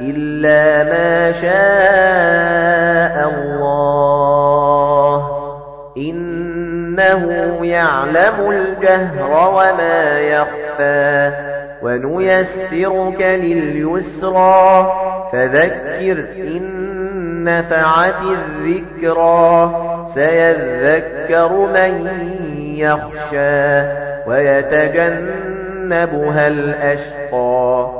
إلا ما شاء الله إنه يعلم الجهر وما يخفى ونيسرك لليسرى فذكر إن نفعت الذكرى سيذكر من يخشى ويتجنبها الأشقى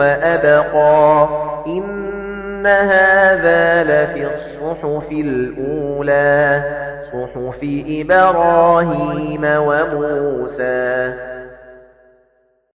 وأبقى. إن هذا لفي الصحف الأولى صحف إبراهيم وموسى.